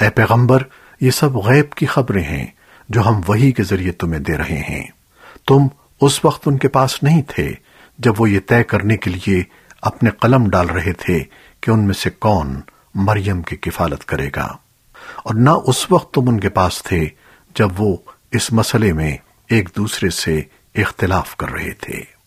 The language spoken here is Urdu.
اے پیغمبر، یہ سب غیب کی خبریں ہیں جو ہم وہی کے ذریعے تمہیں دے رہے ہیں۔ تم اس وقت ان کے پاس نہیں تھے جب وہ یہ طے کرنے کے لیے اپنے قلم ڈال رہے تھے کہ ان میں سے کون مریم کی کفالت کرے گا۔ اور نہ اس وقت تم ان کے پاس تھے جب وہ اس مسئلے میں ایک دوسرے سے اختلاف کر رہے تھے۔